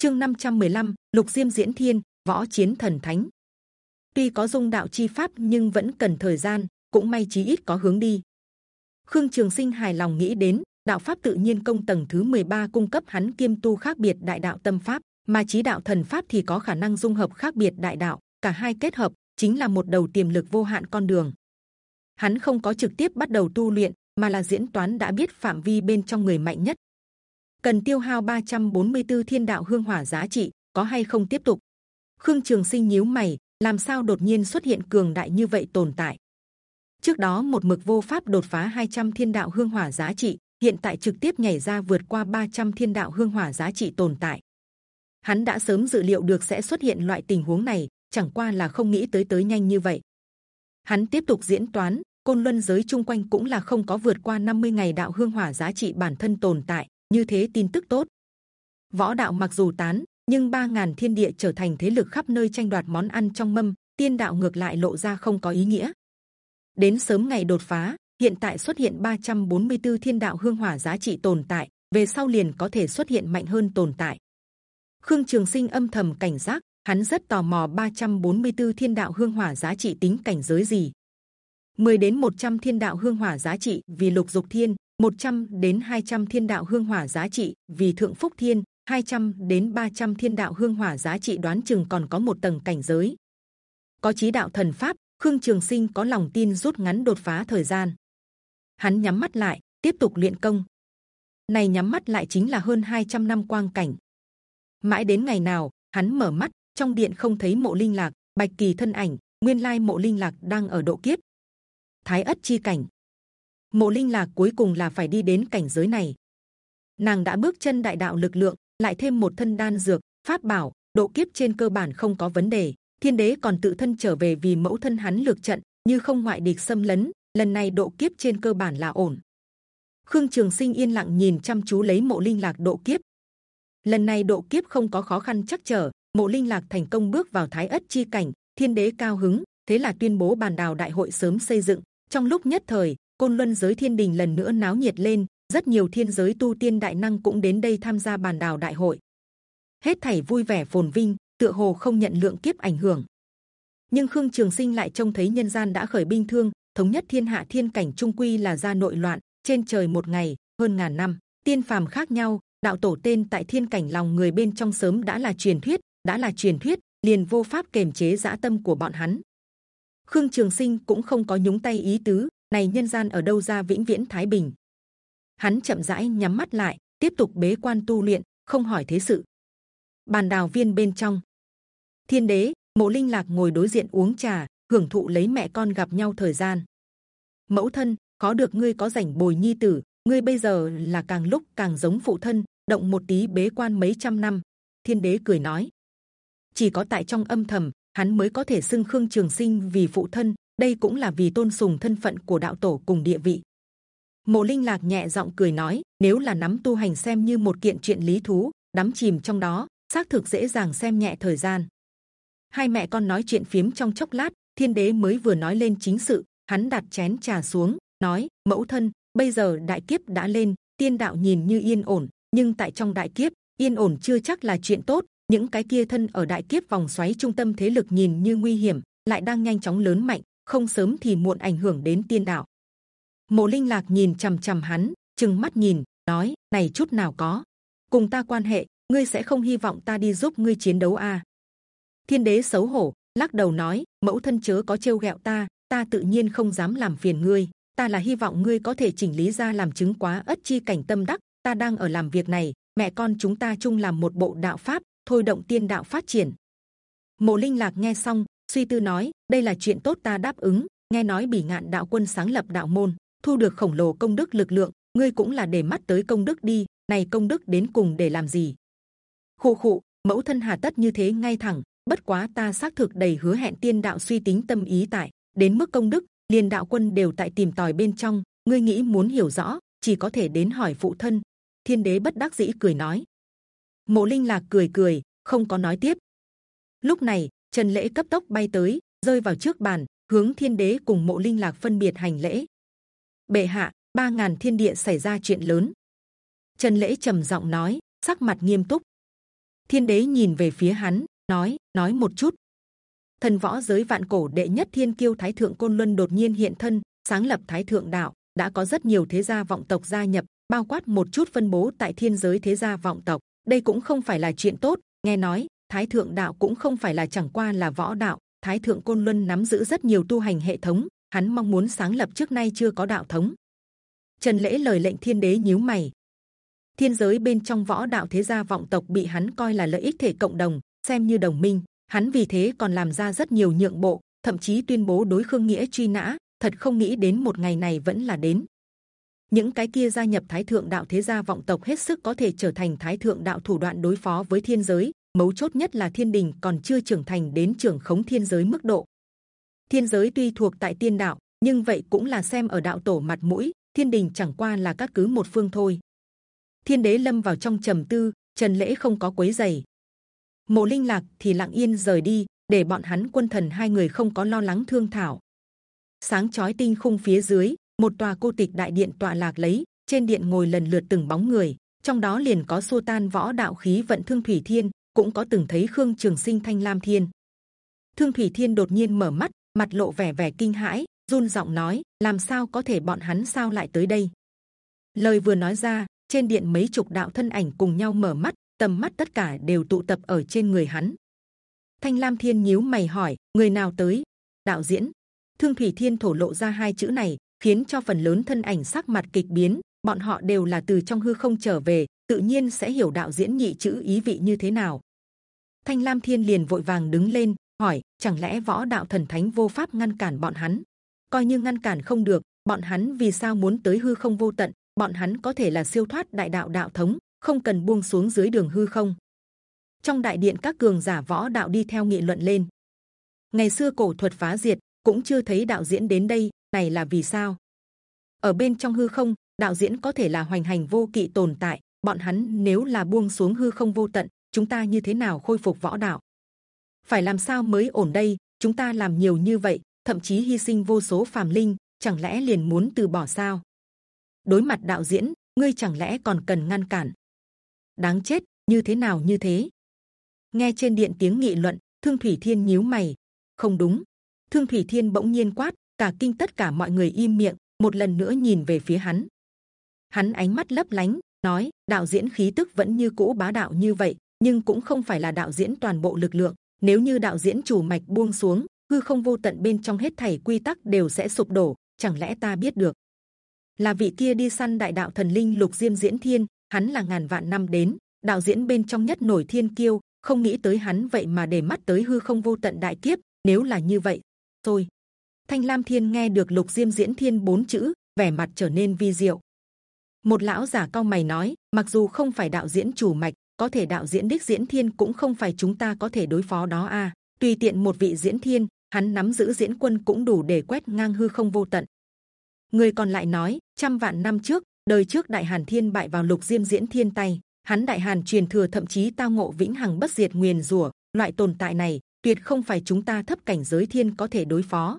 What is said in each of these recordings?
chương 515, lục diêm diễn thiên võ chiến thần thánh. Tuy có dung đạo chi pháp nhưng vẫn cần thời gian cũng may chí ít có hướng đi. Khương trường sinh hài lòng nghĩ đến đạo pháp tự nhiên công tầng thứ 13 cung cấp hắn kiêm tu khác biệt đại đạo tâm pháp mà chí đạo thần pháp thì có khả năng dung hợp khác biệt đại đạo cả hai kết hợp chính là một đầu tiềm lực vô hạn con đường. Hắn không có trực tiếp bắt đầu tu luyện mà là diễn toán đã biết phạm vi bên trong người mạnh nhất cần tiêu hao 344 thiên đạo hương hỏa giá trị, có hay không tiếp tục? Khương trường sinh nhíu mày, làm sao đột nhiên xuất hiện cường đại như vậy tồn tại? Trước đó một mực vô pháp đột phá 200 thiên đạo hương hỏa giá trị, hiện tại trực tiếp nhảy ra vượt qua 300 thiên đạo hương hỏa giá trị tồn tại. Hắn đã sớm dự liệu được sẽ xuất hiện loại tình huống này, chẳng qua là không nghĩ tới tới nhanh như vậy. Hắn tiếp tục diễn toán, côn luân giới chung quanh cũng là không có vượt qua 50 ngày đạo hương hỏa giá trị bản thân tồn tại như thế tin tức tốt. Võ đạo mặc dù tán, nhưng ba ngàn thiên địa trở thành thế lực khắp nơi tranh đoạt món ăn trong mâm, tiên đạo ngược lại lộ ra không có ý nghĩa. Đến sớm ngày đột phá, hiện tại xuất hiện 344 thiên đạo hương hỏa giá trị tồn tại, về sau liền có thể xuất hiện mạnh hơn tồn tại. Khương trường sinh âm thầm cảnh giác, hắn rất tò mò 344 thiên đạo hương hỏa giá trị tính cảnh giới gì. 10 đến 100 thiên đạo hương hỏa giá trị vì lục dục thiên 100 đến 200 thiên đạo hương hỏa giá trị, vì thượng phúc thiên 200 đến 300 thiên đạo hương hỏa giá trị đoán chừng còn có một tầng cảnh giới. Có trí đạo thần pháp, khương trường sinh có lòng tin rút ngắn đột phá thời gian. Hắn nhắm mắt lại, tiếp tục luyện công. Này nhắm mắt lại chính là hơn 200 năm quang cảnh. Mãi đến ngày nào, hắn mở mắt, trong điện không thấy mộ linh lạc, bạch kỳ thân ảnh, nguyên lai mộ linh lạc đang ở độ kiếp. Thái ất chi cảnh mộ linh lạc cuối cùng là phải đi đến cảnh giới này. Nàng đã bước chân đại đạo lực lượng, lại thêm một thân đan dược, pháp bảo, độ kiếp trên cơ bản không có vấn đề. Thiên đế còn tự thân trở về vì mẫu thân hắn lược trận, như không ngoại địch xâm lấn, lần này độ kiếp trên cơ bản là ổn. Khương trường sinh yên lặng nhìn chăm chú lấy mộ linh lạc độ kiếp. Lần này độ kiếp không có khó khăn chắc trở, mộ linh lạc thành công bước vào thái ất chi cảnh, thiên đế cao hứng, thế là tuyên bố bàn đào đại hội sớm xây dựng. Trong lúc nhất thời côn luân giới thiên đình lần nữa náo nhiệt lên, rất nhiều thiên giới tu tiên đại năng cũng đến đây tham gia bàn đào đại hội. Hết thảy vui vẻ phồn vinh, tựa hồ không nhận lượng kiếp ảnh hưởng. Nhưng khương trường sinh lại trông thấy nhân gian đã khởi binh thương, thống nhất thiên hạ thiên cảnh trung quy là ra nội loạn, trên trời một ngày, hơn ngàn năm, tiên phàm khác nhau, đạo tổ tên tại thiên cảnh lòng người bên trong sớm đã là truyền thuyết, đã là truyền thuyết, liền vô pháp kềm chế dã tâm của bọn hắn. Khương trường sinh cũng không có nhúng tay ý tứ này nhân gian ở đâu ra vĩnh viễn thái bình? Hắn chậm rãi nhắm mắt lại, tiếp tục bế quan tu luyện, không hỏi thế sự. Bàn đào viên bên trong. Thiên đế, mộ linh lạc ngồi đối diện uống trà, hưởng thụ lấy mẹ con gặp nhau thời gian. Mẫu thân, có được ngươi có rảnh bồi nhi tử, ngươi bây giờ là càng lúc càng giống phụ thân, động một tí bế quan mấy trăm năm. Thiên đế cười nói. Chỉ có tại trong âm thầm, hắn mới có thể xưng khương trường sinh vì phụ thân đây cũng là vì tôn sùng thân phận của đạo tổ cùng địa vị. Mộ linh lạc nhẹ giọng cười nói, nếu là nắm tu hành xem như một kiện chuyện lý thú, đắm chìm trong đó, xác thực dễ dàng xem nhẹ thời gian. Hai mẹ con nói chuyện phiếm trong chốc lát, thiên đế mới vừa nói lên chính sự, hắn đặt chén trà xuống, nói, mẫu thân, bây giờ đại kiếp đã lên, tiên đạo nhìn như yên ổn, nhưng tại trong đại kiếp, yên ổn chưa chắc là chuyện tốt. Những cái kia thân ở đại kiếp vòng xoáy trung tâm thế lực nhìn như nguy hiểm, lại đang nhanh chóng lớn mạnh không sớm thì muộn ảnh hưởng đến tiên đạo. Mộ linh lạc nhìn c h ầ m c h ầ m hắn chừng mắt nhìn, nói, này chút nào có. Cùng ta quan hệ, ngươi sẽ không hy vọng ta đi giúp ngươi chiến đấu à? Thiên đế xấu hổ, lắc đầu nói, mẫu thân chớ có trêu ghẹo ta ta tự nhiên không dám làm phiền ngươi. Ta là hy vọng ngươi có thể chỉnh lý ra làm chứng quá ất chi cảnh tâm đắc. Ta đang ở làm việc này, mẹ con chúng ta chung làm một bộ đạo pháp, thôi động tiên đạo phát triển. Mộ linh lạc nghe xong suy tư nói, đây là chuyện tốt ta đáp ứng. Nghe nói bỉ ngạn đạo quân sáng lập đạo môn, thu được khổng lồ công đức lực lượng, ngươi cũng là để mắt tới công đức đi, này công đức đến cùng để làm gì? Khụ khụ, mẫu thân hà tất như thế ngay thẳng, bất quá ta xác thực đầy hứa hẹn tiên đạo suy tính tâm ý tại, đến mức công đức, liền đạo quân đều tại tìm tòi bên trong, ngươi nghĩ muốn hiểu rõ, chỉ có thể đến hỏi phụ thân. Thiên đế bất đắc dĩ cười nói. Mộ linh lạc cười cười, không có nói tiếp. Lúc này trần lễ cấp tốc bay tới, rơi vào trước bàn, hướng thiên đế cùng mộ linh lạc phân biệt hành lễ. Bệ hạ, ba ngàn thiên địa xảy ra chuyện lớn. Trần lễ trầm giọng nói, sắc mặt nghiêm túc. Thiên đế nhìn về phía hắn, nói nói một chút. Thần võ giới vạn cổ đệ nhất thiên kiêu thái thượng côn luân đột nhiên hiện thân, sáng lập thái thượng đạo, đã có rất nhiều thế gia vọng tộc gia nhập, bao quát một chút phân bố tại thiên giới thế gia vọng tộc. Đây cũng không phải là chuyện tốt, nghe nói thái thượng đạo cũng không phải là chẳng qua là võ đạo. Thái thượng côn luân nắm giữ rất nhiều tu hành hệ thống. Hắn mong muốn sáng lập trước nay chưa có đạo thống. Trần lễ lời lệnh thiên đế nhíu mày. Thiên giới bên trong võ đạo thế gia vọng tộc bị hắn coi là lợi ích thể cộng đồng, xem như đồng minh. Hắn vì thế còn làm ra rất nhiều nhượng bộ, thậm chí tuyên bố đối khương nghĩa truy nã. Thật không nghĩ đến một ngày này vẫn là đến. Những cái kia gia nhập thái thượng đạo thế gia vọng tộc hết sức có thể trở thành thái thượng đạo thủ đoạn đối phó với thiên giới mấu chốt nhất là thiên đình còn chưa trưởng thành đến trưởng khống thiên giới mức độ. Thiên giới tuy thuộc tại tiên đạo, nhưng vậy cũng là xem ở đạo tổ mặt mũi, thiên đình chẳng qua là các cứ một phương thôi. Thiên đế lâm vào trong trầm tư, trần lễ không có quấy giày mộ linh lạc thì lặng yên rời đi, để bọn hắn quân thần hai người không có lo lắng thương thảo. Sáng chói tinh khung phía dưới, một tòa cô tịch đại điện tọa lạc lấy, trên điện ngồi lần lượt từng bóng người, trong đó liền có xô tan võ đạo khí vận thương thủy thiên cũng có từng thấy khương trường sinh thanh lam thiên. Thương thủy thiên đột nhiên mở mắt, mặt lộ vẻ vẻ kinh hãi, run giọng nói, làm sao có thể bọn hắn sao lại tới đây? Lời vừa nói ra, trên điện mấy chục đạo thân ảnh cùng nhau mở mắt, tầm mắt tất cả đều tụ tập ở trên người hắn. Thanh lam thiên nhíu mày hỏi, người nào tới? Đạo diễn. Thương thủy thiên thổ lộ ra hai chữ này, khiến cho phần lớn thân ảnh sắc mặt kịch biến, bọn họ đều là từ trong hư không trở về tự nhiên sẽ hiểu đạo diễn nhị chữ ý vị như thế nào. Thanh lam thiên liền vội vàng đứng lên, hỏi, chẳng lẽ võ đạo thần thánh vô pháp ngăn cản bọn hắn? Coi như ngăn cản không được, bọn hắn vì sao muốn tới hư không vô tận? Bọn hắn có thể là siêu thoát đại đạo đạo thống, không cần buông xuống dưới đường hư không? Trong đại điện các cường giả võ đạo đi theo nghị luận lên. Ngày xưa cổ thuật phá diệt, cũng chưa thấy đạo diễn đến đây, này là vì sao? Ở bên trong hư không, đạo diễn có thể là hoành hành vô kỵ tồn tại bọn hắn nếu là buông xuống hư không vô tận, chúng ta như thế nào khôi phục võ đạo? Phải làm sao mới ổn đây? Chúng ta làm nhiều như vậy, thậm chí hy sinh vô số phàm linh, chẳng lẽ liền muốn từ bỏ sao? Đối mặt đạo diễn, ngươi chẳng lẽ còn cần ngăn cản? Đáng chết, như thế nào như thế? Nghe trên điện tiếng nghị luận, thương thủy thiên nhíu mày. Không đúng. Thương thủy thiên bỗng nhiên quát, cả kinh tất cả mọi người im miệng, một lần nữa nhìn về phía hắn. Hắn ánh mắt lấp lánh nói, đạo diễn khí tức vẫn như cũ bá đạo như vậy, nhưng cũng không phải là đạo diễn toàn bộ lực lượng. Nếu như đạo diễn chủ mạch buông xuống, hư không vô tận bên trong hết thảy quy tắc đều sẽ sụp đổ, chẳng lẽ ta biết được? Là vị kia đi săn đại đạo thần linh lục diêm diễn thiên, hắn là ngàn vạn năm đến, đạo diễn bên trong nhất nổi thiên kiêu, không nghĩ tới hắn vậy mà để mắt tới hư không vô tận đại kiếp, nếu là như vậy tôi thanh lam thiên nghe được lục diêm diễn thiên bốn chữ, vẻ mặt trở nên vi diệu một lão giả cao mày nói, mặc dù không phải đạo diễn chủ mạch, có thể đạo diễn đích diễn thiên cũng không phải chúng ta có thể đối phó đó a. Tùy tiện một vị diễn thiên, hắn nắm giữ diễn quân cũng đủ để quét ngang hư không vô tận. Người còn lại nói, trăm vạn năm trước, đời trước đại hàn thiên bại vào lục diêm diễn thiên tay. Hắn đại hàn truyền thừa thậm chí tao ngộ vĩnh hằng bất diệt nguyền rủa. Loại tồn tại này, tuyệt không phải chúng ta thấp cảnh giới thiên có thể đối phó.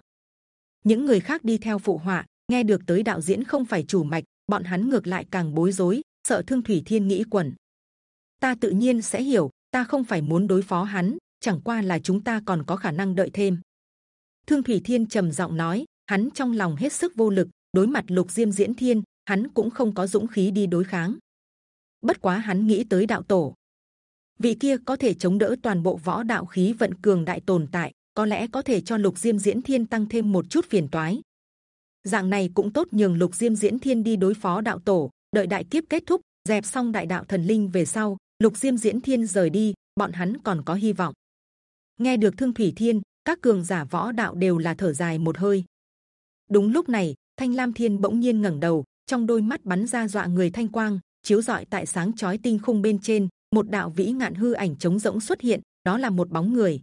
Những người khác đi theo phụ họa, nghe được tới đạo diễn không phải chủ mạch bọn hắn ngược lại càng bối rối, sợ thương thủy thiên nghĩ quẩn. Ta tự nhiên sẽ hiểu, ta không phải muốn đối phó hắn, chẳng qua là chúng ta còn có khả năng đợi thêm. Thương thủy thiên trầm giọng nói, hắn trong lòng hết sức vô lực, đối mặt lục diêm diễn thiên, hắn cũng không có dũng khí đi đối kháng. Bất quá hắn nghĩ tới đạo tổ. Vị kia có thể chống đỡ toàn bộ võ đạo khí vận cường đại tồn tại, có lẽ có thể cho lục diêm diễn thiên tăng thêm một chút phiền toái dạng này cũng tốt nhường lục diêm diễn thiên đi đối phó đạo tổ. Đợi đại kiếp kết thúc, dẹp xong đại đạo thần linh về sau, lục diêm diễn thiên rời đi, bọn hắn còn có hy vọng. Nghe được thương thủy thiên, các cường giả võ đạo đều là thở dài một hơi. Đúng lúc này, thanh lam thiên bỗng nhiên ngẩng đầu, trong đôi mắt bắn ra dọa người thanh quang, chiếu rọi tại sáng chói tinh khung bên trên, một đạo vĩ ngạn hư ảnh trống rỗng xuất hiện, đó là một bóng người.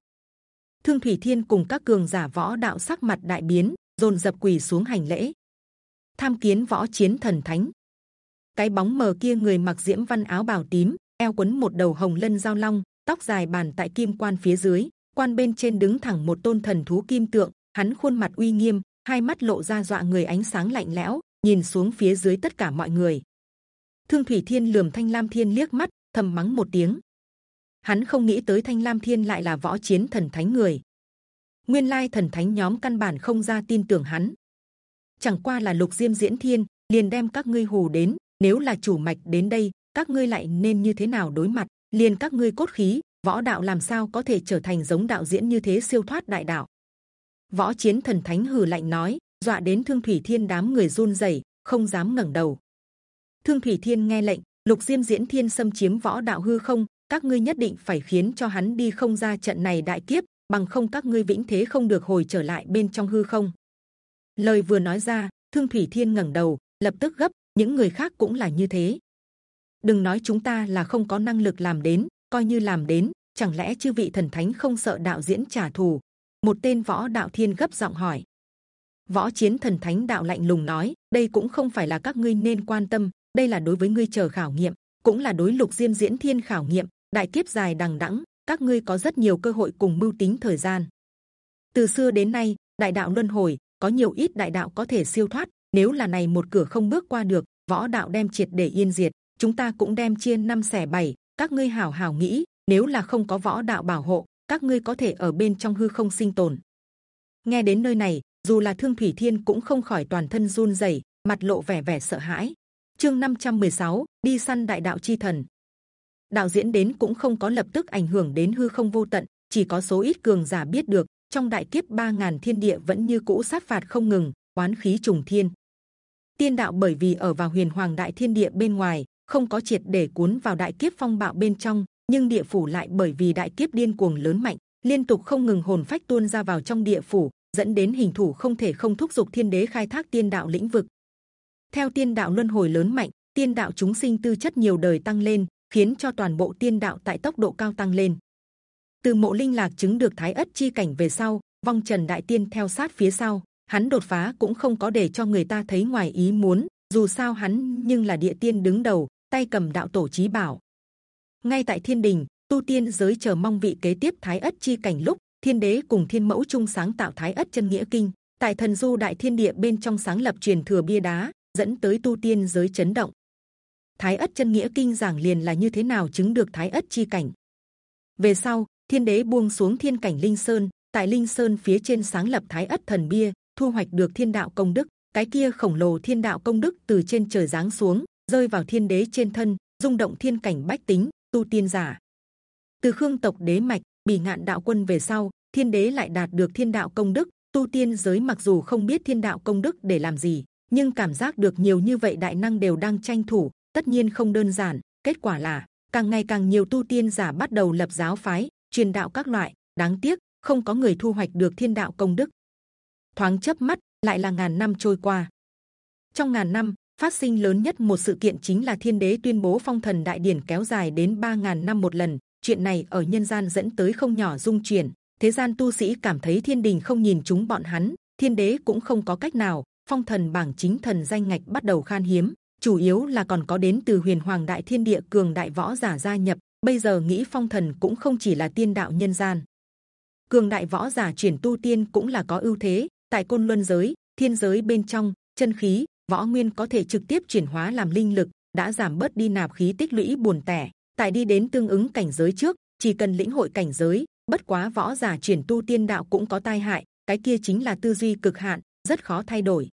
Thương thủy thiên cùng các cường giả võ đạo sắc mặt đại biến dồn dập quỳ xuống hành lễ. Tham kiến võ chiến thần thánh. Cái bóng mờ kia người mặc diễm văn áo bào tím, eo quấn một đầu hồng lân giao long, tóc dài bàn tại kim quan phía dưới, quan bên trên đứng thẳng một tôn thần thú kim tượng, hắn khuôn mặt uy nghiêm, hai mắt lộ ra dọa người ánh sáng lạnh lẽo, nhìn xuống phía dưới tất cả mọi người. Thương thủy thiên lườm thanh lam thiên liếc mắt, thầm mắng một tiếng. Hắn không nghĩ tới thanh lam thiên lại là võ chiến thần thánh người nguyên lai thần thánh nhóm căn bản không ra tin tưởng hắn. Chẳng qua là lục diêm diễn thiên, liền đem các ngươi hù đến, nếu là chủ mạch đến đây, các ngươi lại nên như thế nào đối mặt? Liền các ngươi cốt khí, võ đạo làm sao có thể trở thành giống đạo diễn như thế siêu thoát đại đạo? Võ chiến thần thánh hừ lạnh nói, dọa đến thương thủy thiên đám người run rẩy, không dám ngẩng đầu. Thương thủy thiên nghe lệnh, lục diêm diễn thiên xâm chiếm võ đạo hư không, các ngươi nhất định phải khiến cho hắn đi không ra trận này đại kiếp bằng không các ngươi vĩnh thế không được hồi trở lại bên trong hư không? Lời vừa nói ra, thương thủy thiên ngẩng đầu, lập tức gấp, những người khác cũng là như thế. Đừng nói chúng ta là không có năng lực làm đến, coi như làm đến, chẳng lẽ chư vị thần thánh không sợ đạo diễn trả thù? Một tên võ đạo thiên gấp giọng hỏi. Võ chiến thần thánh đạo lạnh lùng nói, đây cũng không phải là các ngươi nên quan tâm, đây là đối với ngươi chờ khảo nghiệm, cũng là đối lục diêm diễn thiên khảo nghiệm, đại kiếp dài đằng đẵng các ngươi có rất nhiều cơ hội cùng mưu tính thời gian. Từ xưa đến nay đại đạo luân hồi có nhiều ít đại đạo có thể siêu thoát nếu là này một cửa không bước qua được võ đạo đem triệt để yên diệt chúng ta cũng đem chia năm xẻ bảy các ngươi hảo hảo nghĩ nếu là không có võ đạo bảo hộ các ngươi có thể ở bên trong hư không sinh tồn. Nghe đến nơi này dù là thương thủy thiên cũng không khỏi toàn thân run rẩy mặt lộ vẻ vẻ sợ hãi. Chương 516, đi săn đại đạo chi thần đạo diễn đến cũng không có lập tức ảnh hưởng đến hư không vô tận, chỉ có số ít cường giả biết được, trong đại kiếp ba ngàn thiên địa vẫn như cũ sát phạt không ngừng, oán khí trùng thiên. Tiên đạo bởi vì ở vào huyền hoàng đại thiên địa bên ngoài, không có triệt để cuốn vào đại kiếp phong bạo bên trong, nhưng địa phủ lại bởi vì đại kiếp điên cuồng lớn mạnh, liên tục không ngừng hồn phách tuôn ra vào trong địa phủ, dẫn đến hình thủ không thể không thúc giục thiên đế khai thác tiên đạo lĩnh vực. Theo tiên đạo luân hồi lớn mạnh, tiên đạo chúng sinh tư chất nhiều đời tăng lên khiến cho toàn bộ tiên đạo tại tốc độ cao tăng lên. Từ mộ linh lạc chứng được thái ất chi cảnh về sau, vong trần đại tiên theo sát phía sau, hắn đột phá cũng không có để cho người ta thấy ngoài ý muốn, dù sao hắn nhưng là địa tiên đứng đầu, tay cầm đạo tổ chí bảo. Ngay tại thiên đình, tu tiên giới chờ mong vị kế tiếp thái ất chi cảnh lúc, thiên đế cùng thiên mẫu chung sáng tạo thái ất chân nghĩa kinh, tại thần du đại thiên địa bên trong sáng lập truyền thừa bia đá, dẫn tới tu tiên giới chấn động thái ất chân nghĩa kinh giảng liền là như thế nào chứng được thái ất chi cảnh? Về sau, thiên đế buông xuống thiên cảnh linh sơn, tại linh sơn phía trên sáng lập thái ất thần bia, thu hoạch được thiên đạo công đức. Cái kia khổng lồ thiên đạo công đức từ trên trời giáng xuống, rơi vào thiên đế trên thân, rung động thiên cảnh bách tính, tu tiên giả. Từ khương tộc đế mạch bị ngạn đạo quân về sau, thiên đế lại đạt được thiên đạo công đức. Tu tiên giới mặc dù không biết thiên đạo công đức để làm gì, nhưng cảm giác được nhiều như vậy đại năng đều đang tranh thủ tất nhiên không đơn giản. Kết quả là, càng ngày càng nhiều tu tiên giả bắt đầu lập giáo phái, truyền đạo các loại. Đáng tiếc, không có người thu hoạch được thiên đạo công đức. Thoáng chớp mắt, lại là ngàn năm trôi qua. Trong ngàn năm, phát sinh lớn nhất một sự kiện chính là thiên đế tuyên bố phong thần đại điển kéo dài đến ba ngàn năm một lần. Chuyện này ở nhân gian dẫn tới không nhỏ dung chuyển. Thế gian tu sĩ cảm thấy thiên đình không nhìn chúng bọn hắn, thiên đế cũng không có cách nào. Phong thần bảng chính thần danh ngạch bắt đầu khan hiếm chủ yếu là còn có đến từ huyền hoàng đại thiên địa cường đại võ giả gia nhập. Bây giờ nghĩ phong thần cũng không chỉ là tiên đạo nhân gian. Cường đại võ giả chuyển tu tiên cũng là có ưu thế. Tại côn luân giới, thiên giới bên trong, chân khí, võ nguyên có thể trực tiếp chuyển hóa làm linh lực, đã giảm bớt đi nạp khí tích lũy buồn tẻ. Tại đi đến tương ứng cảnh giới trước, chỉ cần lĩnh hội cảnh giới, bất quá võ giả chuyển tu tiên đạo cũng có tai hại. Cái kia chính là tư duy cực hạn, rất khó thay đổi.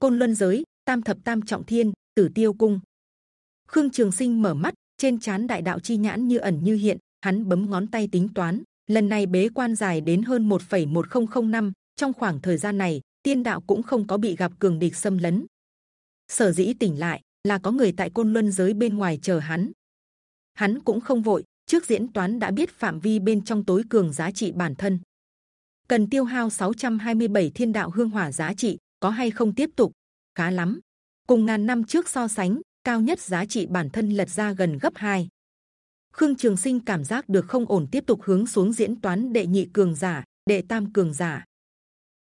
Côn luân giới, tam thập tam trọng thiên tử tiêu cung. Khương trường sinh mở mắt trên chán đại đạo chi nhãn như ẩn như hiện hắn bấm ngón tay tính toán lần này bế quan dài đến hơn 1,1005 năm trong khoảng thời gian này tiên đạo cũng không có bị gặp cường địch xâm lấn. Sở dĩ tỉnh lại là có người tại côn luân giới bên ngoài chờ hắn. Hắn cũng không vội trước diễn toán đã biết phạm vi bên trong tối cường giá trị bản thân. Cần tiêu hao 627 thiên đạo hương hỏa giá trị có hay không tiếp tục? Khá lắm cùng ngàn năm trước so sánh cao nhất giá trị bản thân lật ra gần gấp 2. Khương Trường Sinh cảm giác được không ổn tiếp tục hướng xuống diễn toán đệ nhị cường giả, đệ tam cường giả.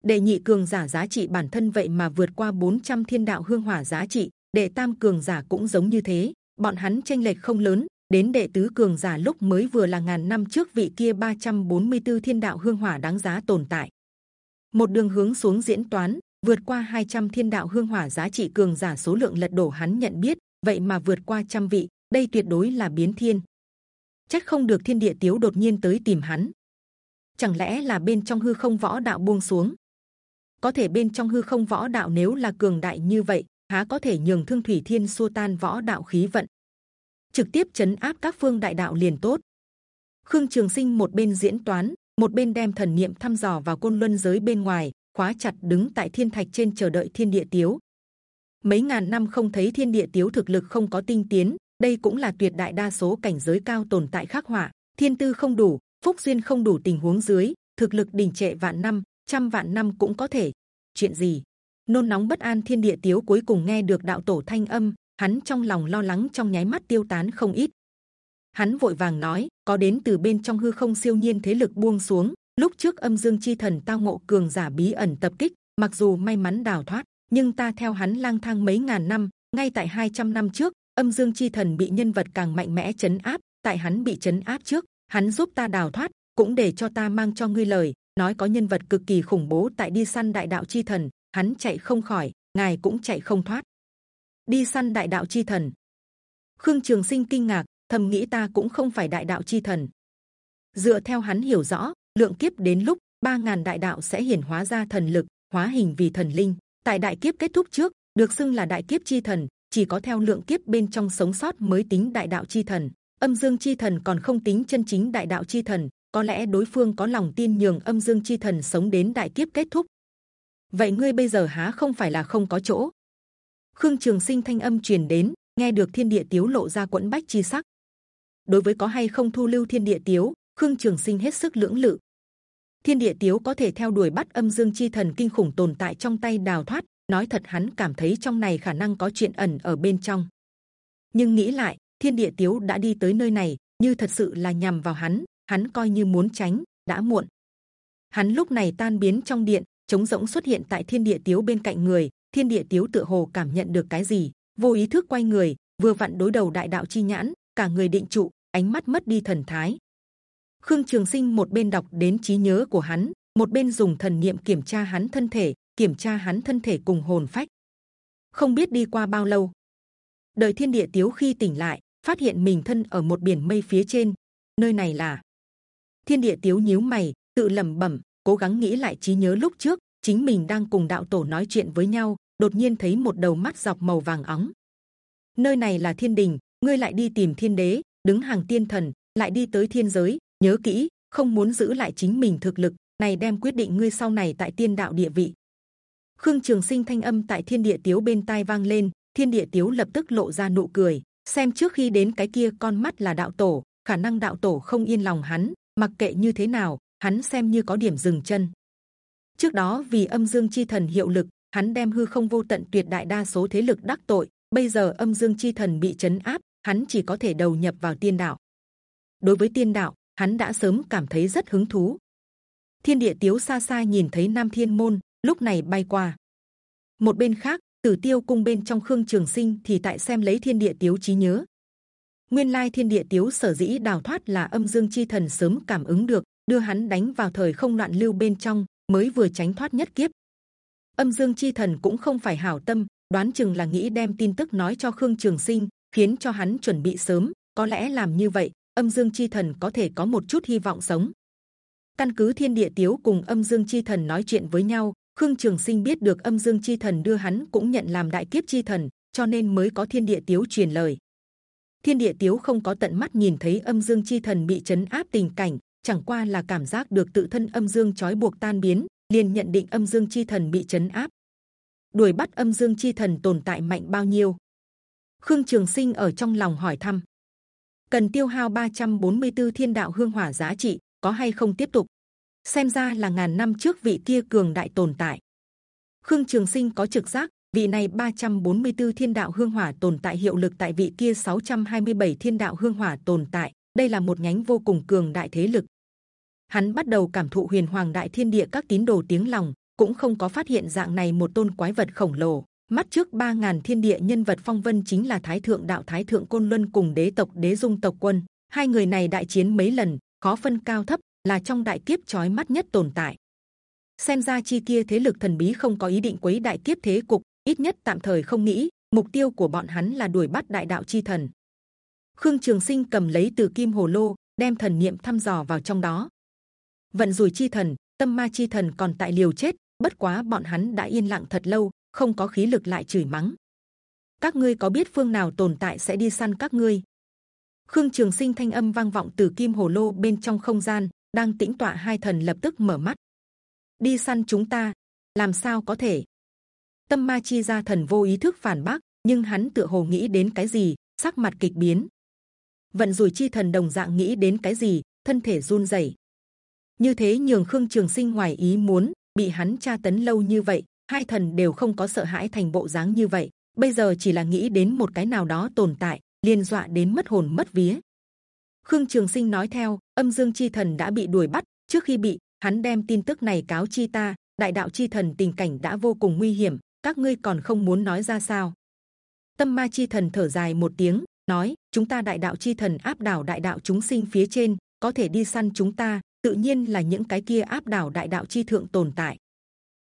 Đệ nhị cường giả giá trị bản thân vậy mà vượt qua 400 thiên đạo hương hỏa giá trị, đệ tam cường giả cũng giống như thế. Bọn hắn tranh lệch không lớn, đến đệ tứ cường giả lúc mới vừa là ngàn năm trước vị kia 344 thiên đạo hương hỏa đáng giá tồn tại. Một đường hướng xuống diễn toán, vượt qua 200 thiên đạo hương hỏa giá trị cường giả số lượng lật đổ hắn nhận biết, vậy mà vượt qua trăm vị, đây tuyệt đối là biến thiên. chắc không được thiên địa tiếu đột nhiên tới tìm hắn. Chẳng lẽ là bên trong hư không võ đạo buông xuống? Có thể bên trong hư không võ đạo nếu là cường đại như vậy há có thể nhường thương thủy thiên xua tan võ đạo khí vận? Trực tiếp chấn áp các phương đại đạo liền tốt. Khương trường sinh một bên diễn toán một bên đem thần niệm thăm dò vào côn luân giới bên ngoài khóa chặt đứng tại thiên thạch trên chờ đợi thiên địa tiếu. Mấy ngàn năm không thấy thiên địa tiếu thực lực không có tinh tiến, đây cũng là tuyệt đại đa số cảnh giới cao tồn tại khắc họa. Thiên tư không đủ, phúc duyên không đủ tình huống dưới, thực lực đình trệ vạn năm, trăm vạn năm cũng có thể. Chuyện gì? Nôn nóng bất an thiên địa tiếu cuối cùng nghe được đạo tổ thanh âm, hắn trong lòng lo lắng trong nháy mắt tiêu tán không ít. Hắn vội vàng nói, có đến từ bên trong hư không siêu nhiên thế lực buông xuống lúc trước âm dương chi thần tao ngộ cường giả bí ẩn tập kích, mặc dù may mắn đào thoát, nhưng ta theo hắn lang thang mấy ngàn năm, ngay tại 200 năm trước, âm dương chi thần bị nhân vật càng mạnh mẽ chấn áp, tại hắn bị chấn áp trước, hắn giúp ta đào thoát, cũng để cho ta mang cho ngươi lời, nói có nhân vật cực kỳ khủng bố tại đi săn đại đạo chi thần, hắn chạy không khỏi, ngài cũng chạy không thoát. Đi săn đại đạo chi thần. Khương trường sinh kinh ngạc, thầm nghĩ ta cũng không phải đại đạo chi thần. Dựa theo hắn hiểu rõ lượng kiếp đến lúc ba ngàn đại đạo sẽ hiển hóa ra thần lực, hóa hình vì thần linh. Tại đại kiếp kết thúc trước, được xưng là đại kiếp chi thần, chỉ có theo lượng kiếp bên trong sống sót mới tính đại đạo chi thần. Âm dương chi thần còn không tính chân chính đại đạo chi thần, có lẽ đối phương có lòng tin nhường âm dương chi thần sống đến đại kiếp kết thúc. Vậy ngươi bây giờ há không phải là không có chỗ? Khương trường sinh thanh âm truyền đến, nghe được thiên địa tiếu lộ ra quẫn bách chi sắc. Đối với có hay không thu lưu thiên địa tiếu khương trường sinh hết sức lưỡng lự. Thiên địa tiếu có thể theo đuổi bắt âm dương chi thần kinh khủng tồn tại trong tay đào thoát. Nói thật hắn cảm thấy trong này khả năng có chuyện ẩn ở bên trong. Nhưng nghĩ lại, thiên địa tiếu đã đi tới nơi này, như thật sự là nhằm vào hắn. Hắn coi như muốn tránh, đã muộn. Hắn lúc này tan biến trong điện, trống rỗng xuất hiện tại thiên địa tiếu bên cạnh người. Thiên địa tiếu tựa hồ cảm nhận được cái gì? Vô ý thức quay người, vừa vặn đối đầu đại đạo chi nhãn, cả người định trụ, ánh mắt mất đi thần thái khương trường sinh một bên đọc đến trí nhớ của hắn, một bên dùng thần niệm kiểm tra hắn thân thể, kiểm tra hắn thân thể cùng hồn phách. Không biết đi qua bao lâu, đời thiên địa tiếu khi tỉnh lại, phát hiện mình thân ở một biển mây phía trên. Nơi này là thiên địa tiếu nhíu mày, tự lẩm bẩm, cố gắng nghĩ lại trí nhớ lúc trước. Chính mình đang cùng đạo tổ nói chuyện với nhau, đột nhiên thấy một đầu mắt dọc màu vàng óng. Nơi này là thiên đình, ngươi lại đi tìm thiên đế, đứng hàng tiên thần, lại đi tới thiên giới nhớ kỹ, không muốn giữ lại chính mình thực lực, này đem quyết định ngươi sau này tại tiên đạo địa vị. Khương trường sinh thanh âm tại thiên địa tiếu bên tai vang lên, thiên địa tiếu lập tức lộ ra nụ cười, xem trước khi đến cái kia con mắt là đạo tổ, khả năng đạo tổ không yên lòng hắn, mặc kệ như thế nào, hắn xem như có điểm dừng chân. Trước đó vì âm dương chi thần hiệu lực, hắn đem hư không vô tận tuyệt đại đa số thế lực đắc tội, bây giờ âm dương chi thần bị chấn áp, hắn chỉ có thể đầu nhập vào tiên đạo. Đối với tiên đạo hắn đã sớm cảm thấy rất hứng thú. Thiên địa tiếu xa xa nhìn thấy nam thiên môn, lúc này bay qua. Một bên khác, tử tiêu cung bên trong khương trường sinh thì tại xem lấy thiên địa tiếu trí nhớ. Nguyên lai thiên địa tiếu sở dĩ đào thoát là âm dương chi thần sớm cảm ứng được, đưa hắn đánh vào thời không loạn lưu bên trong, mới vừa tránh thoát nhất kiếp. Âm dương chi thần cũng không phải hảo tâm, đoán chừng là nghĩ đem tin tức nói cho khương trường sinh, khiến cho hắn chuẩn bị sớm, có lẽ làm như vậy âm dương chi thần có thể có một chút hy vọng sống. Căn cứ thiên địa tiếu cùng âm dương chi thần nói chuyện với nhau, khương trường sinh biết được âm dương chi thần đưa hắn cũng nhận làm đại kiếp chi thần, cho nên mới có thiên địa tiếu truyền lời. Thiên địa tiếu không có tận mắt nhìn thấy âm dương chi thần bị chấn áp tình cảnh, chẳng qua là cảm giác được tự thân âm dương trói buộc tan biến, liền nhận định âm dương chi thần bị chấn áp. Đuổi bắt âm dương chi thần tồn tại mạnh bao nhiêu? Khương trường sinh ở trong lòng hỏi thăm cần tiêu hao 344 thiên đạo hương hỏa giá trị, có hay không tiếp tục? Xem ra là ngàn năm trước vị kia cường đại tồn tại. Khương trường sinh có trực giác, vị này 344 thiên đạo hương hỏa tồn tại hiệu lực tại vị kia 627 thiên đạo hương hỏa tồn tại. Đây là một nhánh vô cùng cường đại thế lực. Hắn bắt đầu cảm thụ huyền hoàng đại thiên địa các tín đồ tiếng lòng, cũng không có phát hiện dạng này một tôn quái vật khổng lồ mắt trước ba ngàn thiên địa nhân vật phong vân chính là thái thượng đạo thái thượng côn luân cùng đế tộc đế dung tộc quân. Hai người này đại chiến mấy lần khó phân cao thấp là trong đại kiếp chói mắt nhất tồn tại. Xem ra chi kia thế lực thần bí không có ý định quấy đại kiếp thế cục ít nhất tạm thời không nghĩ mục tiêu của bọn hắn là đuổi bắt đại đạo chi thần. Khương Trường Sinh cầm lấy từ kim hồ lô, đem thần niệm thăm dò vào trong đó. Vận rủi chi thần, tâm ma chi thần còn tại liều chết, bất quá bọn hắn đã yên lặng thật lâu, không có khí lực lại chửi mắng. Các ngươi có biết phương nào tồn tại sẽ đi săn các ngươi? Khương Trường Sinh thanh âm vang vọng từ kim hồ lô bên trong không gian, đang tĩnh tọa hai thần lập tức mở mắt. Đi săn chúng ta, làm sao có thể? Tâm ma chi gia thần vô ý thức phản bác, nhưng hắn tựa hồ nghĩ đến cái gì, sắc mặt kịch biến. Vận rủi chi thần đồng dạng nghĩ đến cái gì, thân thể run rẩy. Như thế nhường Khương Trường Sinh ngoài ý muốn, bị hắn tra tấn lâu như vậy, hai thần đều không có sợ hãi thành bộ dáng như vậy. Bây giờ chỉ là nghĩ đến một cái nào đó tồn tại, liên dọa đến mất hồn mất vía. Khương Trường Sinh nói theo, âm dương chi thần đã bị đuổi bắt. Trước khi bị, hắn đem tin tức này cáo chi ta. Đại đạo chi thần tình cảnh đã vô cùng nguy hiểm, các ngươi còn không muốn nói ra sao? Tâm ma chi thần thở dài một tiếng, nói: chúng ta đại đạo chi thần áp đảo đại đạo chúng sinh phía trên, có thể đi săn chúng ta, tự nhiên là những cái kia áp đảo đại đạo chi thượng tồn tại.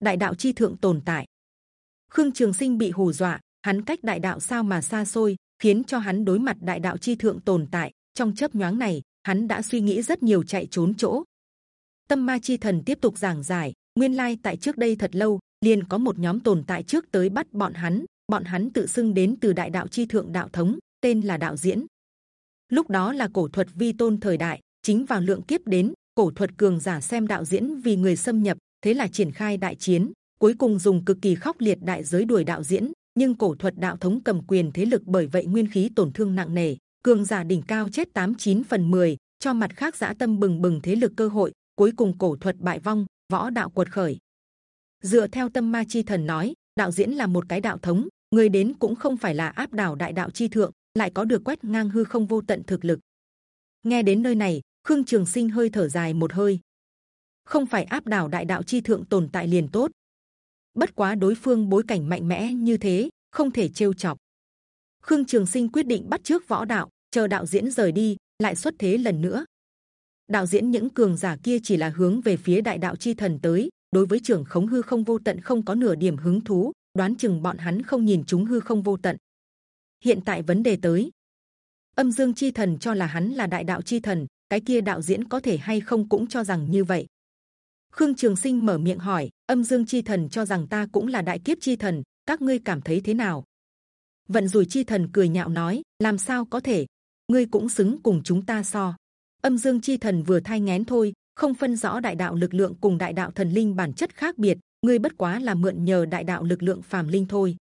Đại đạo chi thượng tồn tại. Khương Trường Sinh bị hù dọa, hắn cách đại đạo sao mà xa xôi, khiến cho hắn đối mặt đại đạo chi thượng tồn tại. Trong chớp nhoáng này, hắn đã suy nghĩ rất nhiều chạy trốn chỗ. Tâm ma chi thần tiếp tục giảng giải, nguyên lai tại trước đây thật lâu, liền có một nhóm tồn tại trước tới bắt bọn hắn. Bọn hắn tự xưng đến từ đại đạo chi thượng đạo thống, tên là đạo diễn. Lúc đó là cổ thuật vi tôn thời đại, chính vào lượng kiếp đến, cổ thuật cường giả xem đạo diễn vì người xâm nhập, thế là triển khai đại chiến, cuối cùng dùng cực kỳ khốc liệt đại giới đuổi đạo diễn. Nhưng cổ thuật đạo thống cầm quyền thế lực bởi vậy nguyên khí tổn thương nặng nề, cường giả đỉnh cao chết 89 phần 10, cho mặt khác dã tâm bừng bừng thế lực cơ hội. Cuối cùng cổ thuật bại vong, võ đạo cuột khởi. Dựa theo tâm ma chi thần nói, đạo diễn là một cái đạo thống, người đến cũng không phải là áp đảo đại đạo chi thượng, lại có được quét ngang hư không vô tận thực lực. Nghe đến nơi này, Khương Trường Sinh hơi thở dài một hơi. Không phải áp đảo đại đạo chi thượng tồn tại liền tốt. Bất quá đối phương bối cảnh mạnh mẽ như thế, không thể trêu chọc. Khương Trường Sinh quyết định bắt trước võ đạo, chờ đạo diễn rời đi, lại xuất thế lần nữa. Đạo diễn những cường giả kia chỉ là hướng về phía đại đạo chi thần tới, đối với trưởng khống hư không vô tận không có nửa điểm hứng thú, đoán chừng bọn hắn không nhìn chúng hư không vô tận. Hiện tại vấn đề tới, âm dương chi thần cho là hắn là đại đạo chi thần, cái kia đạo diễn có thể hay không cũng cho rằng như vậy. Khương Trường Sinh mở miệng hỏi, âm dương chi thần cho rằng ta cũng là đại kiếp chi thần, các ngươi cảm thấy thế nào? Vận rủi chi thần cười nhạo nói, làm sao có thể? Ngươi cũng xứng cùng chúng ta so. Âm dương chi thần vừa thay ngén thôi, không phân rõ đại đạo lực lượng cùng đại đạo thần linh bản chất khác biệt. Ngươi bất quá là mượn nhờ đại đạo lực lượng phàm linh thôi.